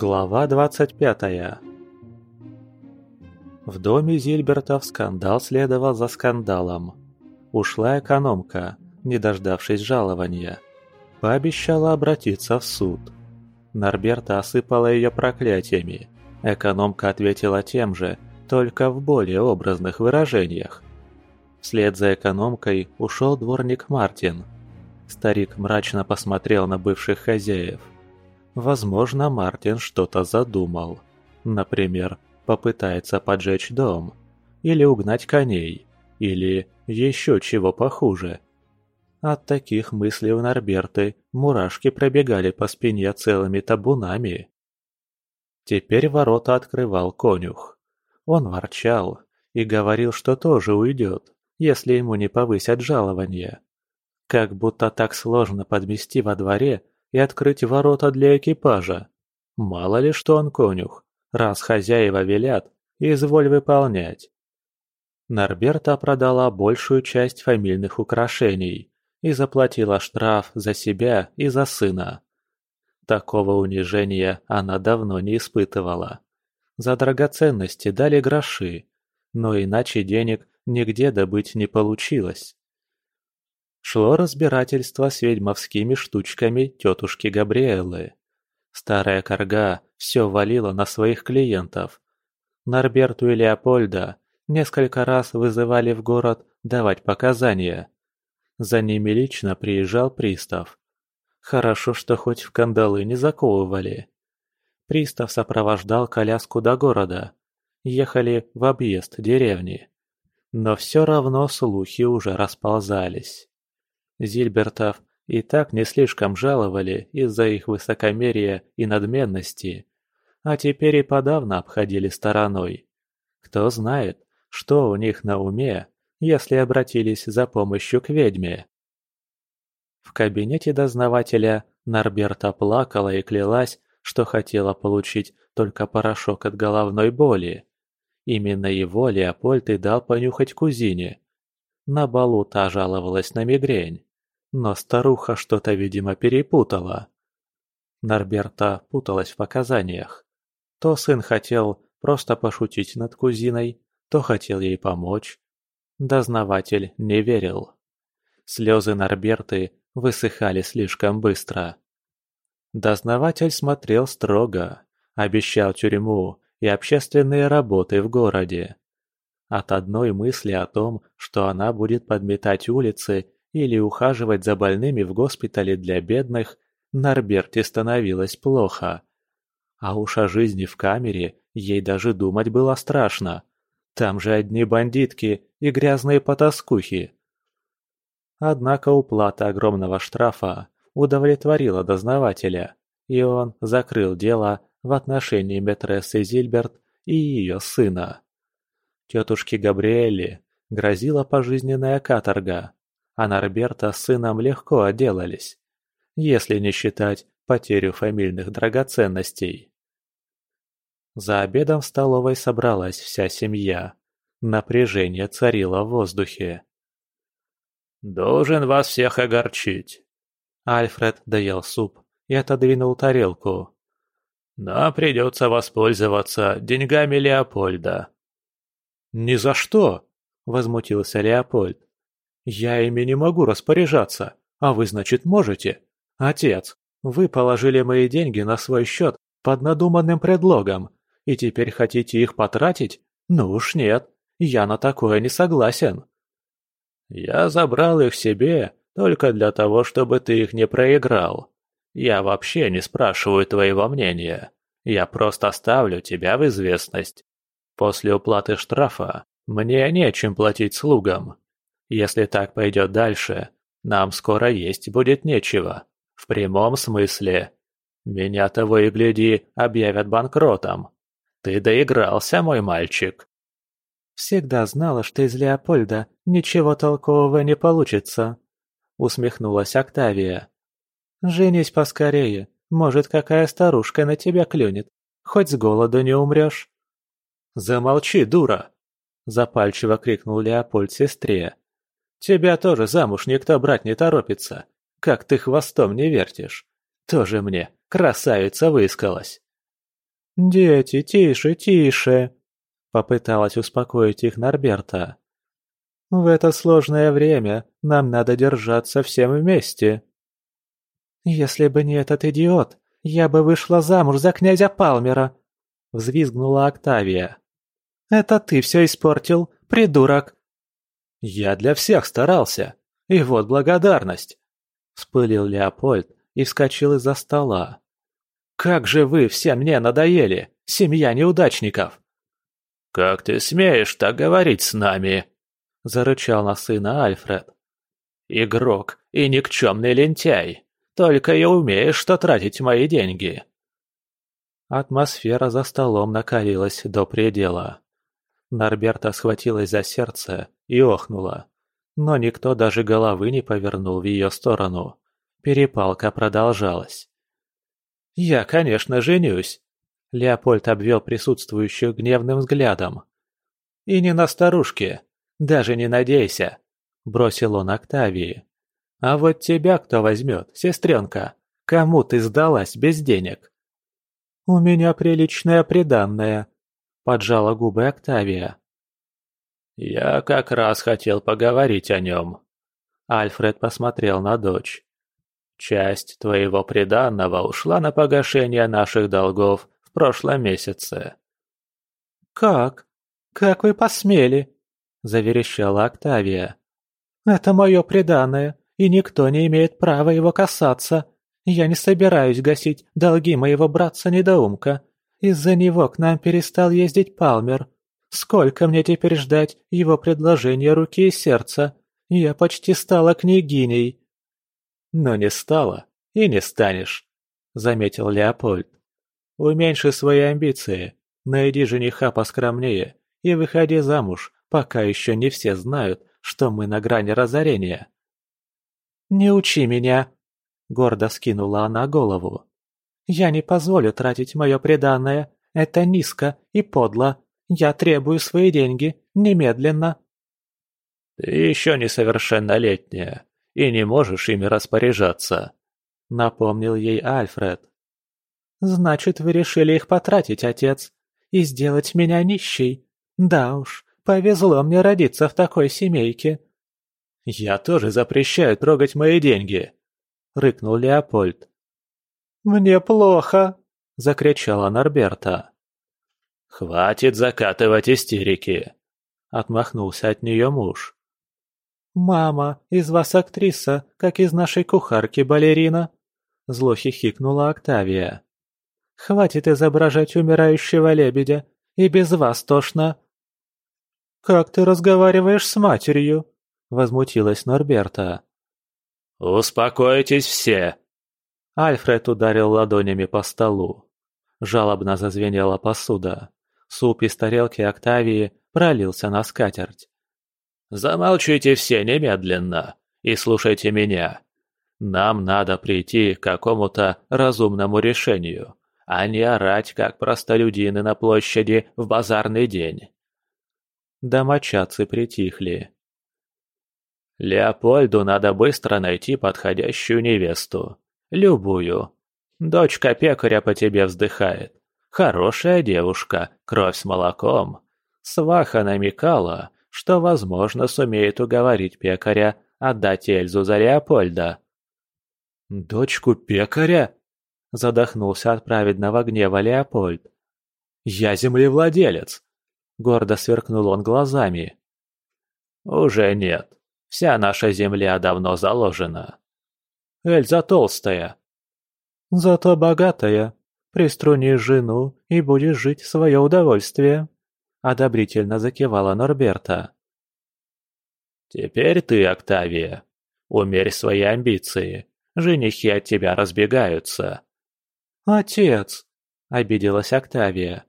Глава 25 В доме Зильбертов скандал следовал за скандалом. Ушла экономка, не дождавшись жалования. Пообещала обратиться в суд. Норберта осыпала ее проклятиями. Экономка ответила тем же, только в более образных выражениях. Вслед за экономкой ушел дворник Мартин. Старик мрачно посмотрел на бывших хозяев. Возможно, Мартин что-то задумал. Например, попытается поджечь дом. Или угнать коней. Или еще чего похуже. От таких мыслей у Норберты мурашки пробегали по спине целыми табунами. Теперь ворота открывал конюх. Он ворчал и говорил, что тоже уйдет, если ему не повысят жалование. Как будто так сложно подмести во дворе и открыть ворота для экипажа. Мало ли что он конюх, раз хозяева велят, изволь выполнять. Норберта продала большую часть фамильных украшений и заплатила штраф за себя и за сына. Такого унижения она давно не испытывала. За драгоценности дали гроши, но иначе денег нигде добыть не получилось. Шло разбирательство с ведьмовскими штучками тетушки Габриэлы. Старая корга все валила на своих клиентов. Норберту и Леопольда несколько раз вызывали в город давать показания. За ними лично приезжал пристав. Хорошо, что хоть в кандалы не заковывали. Пристав сопровождал коляску до города. Ехали в объезд деревни. Но все равно слухи уже расползались. Зильбертов и так не слишком жаловали из-за их высокомерия и надменности, а теперь и подавно обходили стороной. Кто знает, что у них на уме, если обратились за помощью к ведьме. В кабинете дознавателя Норберта плакала и клялась, что хотела получить только порошок от головной боли. Именно его Леопольд и дал понюхать кузине. На балу та жаловалась на мигрень. Но старуха что-то, видимо, перепутала. Норберта путалась в показаниях. То сын хотел просто пошутить над кузиной, то хотел ей помочь. Дознаватель не верил. Слезы Норберты высыхали слишком быстро. Дознаватель смотрел строго, обещал тюрьму и общественные работы в городе. От одной мысли о том, что она будет подметать улицы или ухаживать за больными в госпитале для бедных, Норберте становилось плохо. А уж о жизни в камере ей даже думать было страшно. Там же одни бандитки и грязные потаскухи. Однако уплата огромного штрафа удовлетворила дознавателя, и он закрыл дело в отношении Метрессы Зильберт и ее сына. Тетушке Габриэле грозила пожизненная каторга, а Норберта с сыном легко отделались, если не считать потерю фамильных драгоценностей. За обедом в столовой собралась вся семья. Напряжение царило в воздухе. «Должен вас всех огорчить!» Альфред доел суп и отодвинул тарелку. «Но придется воспользоваться деньгами Леопольда». «Ни за что!» – возмутился Леопольд. «Я ими не могу распоряжаться, а вы, значит, можете? Отец, вы положили мои деньги на свой счет под надуманным предлогом, и теперь хотите их потратить? Ну уж нет, я на такое не согласен». «Я забрал их себе только для того, чтобы ты их не проиграл. Я вообще не спрашиваю твоего мнения. Я просто ставлю тебя в известность. После уплаты штрафа мне нечем платить слугам. Если так пойдет дальше, нам скоро есть будет нечего. В прямом смысле. Меня того и гляди, объявят банкротом. Ты доигрался, мой мальчик. Всегда знала, что из Леопольда ничего толкового не получится. Усмехнулась Октавия. Женись поскорее, может, какая старушка на тебя клюнет. Хоть с голоду не умрешь. Замолчи, дура! Запальчиво крикнул Леопольд сестре. Тебя тоже замуж никто брать не торопится. Как ты хвостом не вертишь. Тоже мне красавица выискалась. «Дети, тише, тише!» — попыталась успокоить их Норберта. «В это сложное время нам надо держаться всем вместе». «Если бы не этот идиот, я бы вышла замуж за князя Палмера!» — взвизгнула Октавия. «Это ты все испортил, придурок!» «Я для всех старался, и вот благодарность!» — вспылил Леопольд и вскочил из-за стола. «Как же вы все мне надоели, семья неудачников!» «Как ты смеешь так говорить с нами?» — зарычал на сына Альфред. «Игрок и никчемный лентяй!» Только и умеешь что тратить мои деньги». Атмосфера за столом накалилась до предела. Норберта схватилась за сердце и охнула. Но никто даже головы не повернул в ее сторону. Перепалка продолжалась. «Я, конечно, женюсь», — Леопольд обвел присутствующих гневным взглядом. «И не на старушке. Даже не надейся», — бросил он Октавии. А вот тебя кто возьмет, сестренка? Кому ты сдалась без денег?» «У меня приличная приданная», — поджала губы Октавия. «Я как раз хотел поговорить о нем». Альфред посмотрел на дочь. «Часть твоего приданного ушла на погашение наших долгов в прошлом месяце». «Как? Как вы посмели?» – заверещала Октавия. «Это мое приданное и никто не имеет права его касаться. Я не собираюсь гасить долги моего братца-недоумка. Из-за него к нам перестал ездить Палмер. Сколько мне теперь ждать его предложения руки и сердца? Я почти стала княгиней». «Но не стала и не станешь», — заметил Леопольд. «Уменьши свои амбиции, найди жениха поскромнее и выходи замуж, пока еще не все знают, что мы на грани разорения». «Не учи меня!» — гордо скинула она голову. «Я не позволю тратить мое преданное. Это низко и подло. Я требую свои деньги. Немедленно!» «Ты еще несовершеннолетняя и не можешь ими распоряжаться», — напомнил ей Альфред. «Значит, вы решили их потратить, отец, и сделать меня нищей? Да уж, повезло мне родиться в такой семейке. «Я тоже запрещаю трогать мои деньги!» — рыкнул Леопольд. «Мне плохо!» — закричала Норберта. «Хватит закатывать истерики!» — отмахнулся от нее муж. «Мама, из вас актриса, как из нашей кухарки-балерина!» — зло хихикнула Октавия. «Хватит изображать умирающего лебедя, и без вас тошно!» «Как ты разговариваешь с матерью?» – возмутилась Норберта. «Успокойтесь все!» Альфред ударил ладонями по столу. Жалобно зазвенела посуда. Суп из тарелки Октавии пролился на скатерть. «Замолчите все немедленно и слушайте меня. Нам надо прийти к какому-то разумному решению, а не орать, как простолюдины на площади в базарный день». Домочадцы притихли. Леопольду надо быстро найти подходящую невесту. Любую. Дочка пекаря по тебе вздыхает. Хорошая девушка, кровь с молоком. Сваха намекала, что, возможно, сумеет уговорить пекаря отдать Эльзу за Леопольда. «Дочку пекаря?» – задохнулся от праведного гнева Леопольд. «Я землевладелец!» – гордо сверкнул он глазами. «Уже нет. Вся наша земля давно заложена. Эльза толстая. Зато богатая. Приструни жену и будешь жить в свое удовольствие. Одобрительно закивала Норберта. Теперь ты, Октавия. Умерь свои амбиции. Женихи от тебя разбегаются. Отец, обиделась Октавия.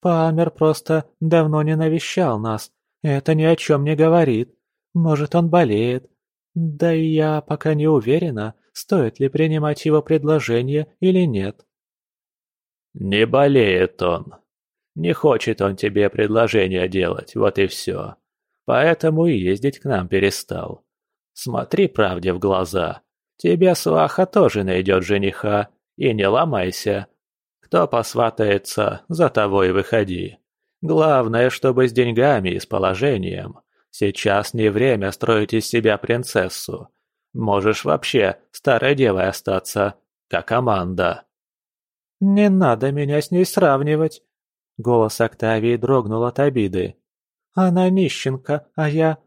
Памер просто давно не навещал нас. Это ни о чем не говорит. Может, он болеет. Да и я пока не уверена, стоит ли принимать его предложение или нет. Не болеет он. Не хочет он тебе предложение делать, вот и все. Поэтому и ездить к нам перестал. Смотри правде в глаза. Тебе сваха тоже найдет жениха, и не ломайся. Кто посватается, за того и выходи. Главное, чтобы с деньгами и с положением. Сейчас не время строить из себя принцессу. Можешь вообще старой девой остаться, как Аманда». «Не надо меня с ней сравнивать!» Голос Октавии дрогнул от обиды. «Она нищенка, а я...»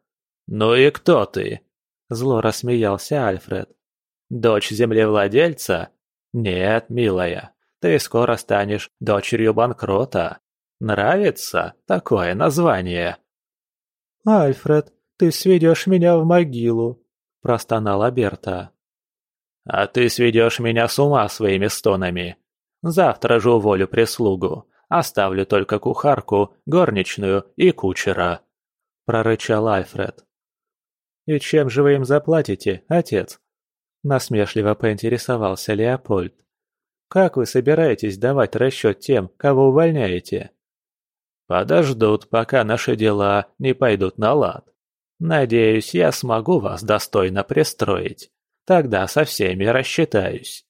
«Ну и кто ты?» Зло рассмеялся Альфред. «Дочь землевладельца? Нет, милая, ты скоро станешь дочерью банкрота. Нравится такое название?» «Альфред, ты сведешь меня в могилу», – простонала Берта. «А ты сведешь меня с ума своими стонами. Завтра же уволю прислугу, оставлю только кухарку, горничную и кучера», – прорычал Альфред. «И чем же вы им заплатите, отец?» – насмешливо поинтересовался Леопольд. «Как вы собираетесь давать расчет тем, кого увольняете?» Подождут, пока наши дела не пойдут на лад. Надеюсь, я смогу вас достойно пристроить. Тогда со всеми рассчитаюсь.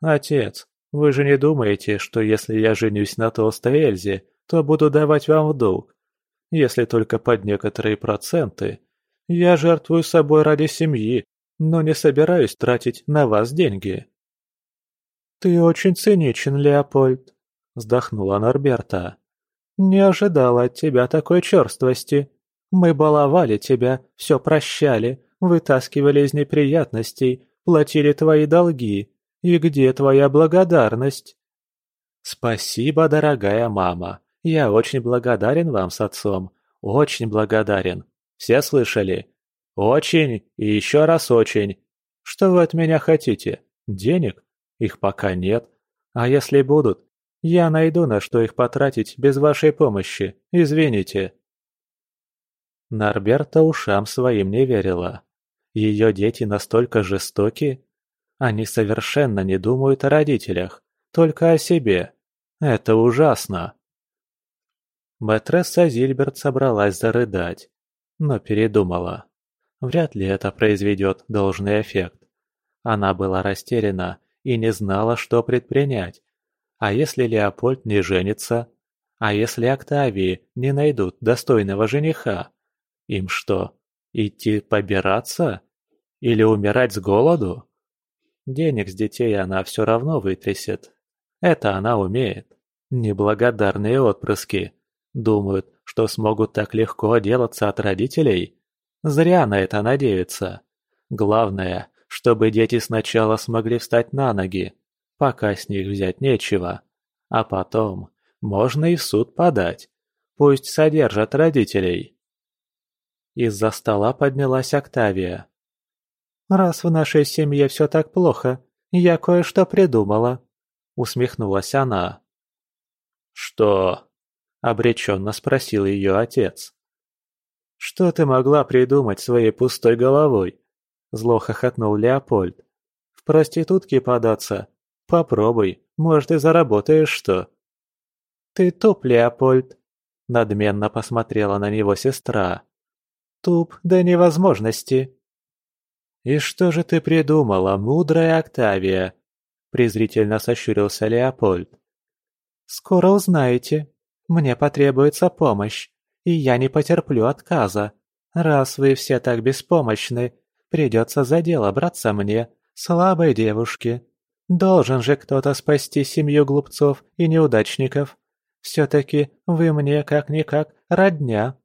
Отец, вы же не думаете, что если я женюсь на толстой Эльзе, то буду давать вам в долг? Если только под некоторые проценты. Я жертвую собой ради семьи, но не собираюсь тратить на вас деньги. Ты очень циничен, Леопольд. – вздохнула Норберта. «Не ожидала от тебя такой черствости. Мы баловали тебя, все прощали, вытаскивали из неприятностей, платили твои долги. И где твоя благодарность?» «Спасибо, дорогая мама. Я очень благодарен вам с отцом. Очень благодарен. Все слышали? Очень и еще раз очень. Что вы от меня хотите? Денег? Их пока нет. А если будут, я найду на что их потратить без вашей помощи, извините». Норберта ушам своим не верила. Ее дети настолько жестоки. Они совершенно не думают о родителях, только о себе. Это ужасно. Мэтресса Зильберт собралась зарыдать, но передумала. Вряд ли это произведет должный эффект. Она была растеряна и не знала, что предпринять, а если Леопольд не женится? А если Октавии не найдут достойного жениха? Им что, идти побираться? Или умирать с голоду? Денег с детей она все равно вытрясет. Это она умеет. Неблагодарные отпрыски. Думают, что смогут так легко отделаться от родителей. Зря на это надеются. Главное, чтобы дети сначала смогли встать на ноги, пока с них взять нечего. А потом можно и в суд подать. Пусть содержат родителей. Из-за стола поднялась Октавия. «Раз в нашей семье все так плохо, я кое-что придумала», — усмехнулась она. «Что?» — обреченно спросил ее отец. «Что ты могла придумать своей пустой головой?» — зло хохотнул Леопольд. «В проститутки податься Попробуй, может, и заработаешь что. Ты туп, Леопольд. Надменно посмотрела на него сестра. Туп до невозможности. И что же ты придумала, мудрая Октавия? Презрительно сощурился Леопольд. Скоро узнаете. Мне потребуется помощь, и я не потерплю отказа. Раз вы все так беспомощны, придется за дело браться мне, слабой девушке. Должен же кто-то спасти семью глупцов и неудачников. Все-таки вы мне как-никак родня.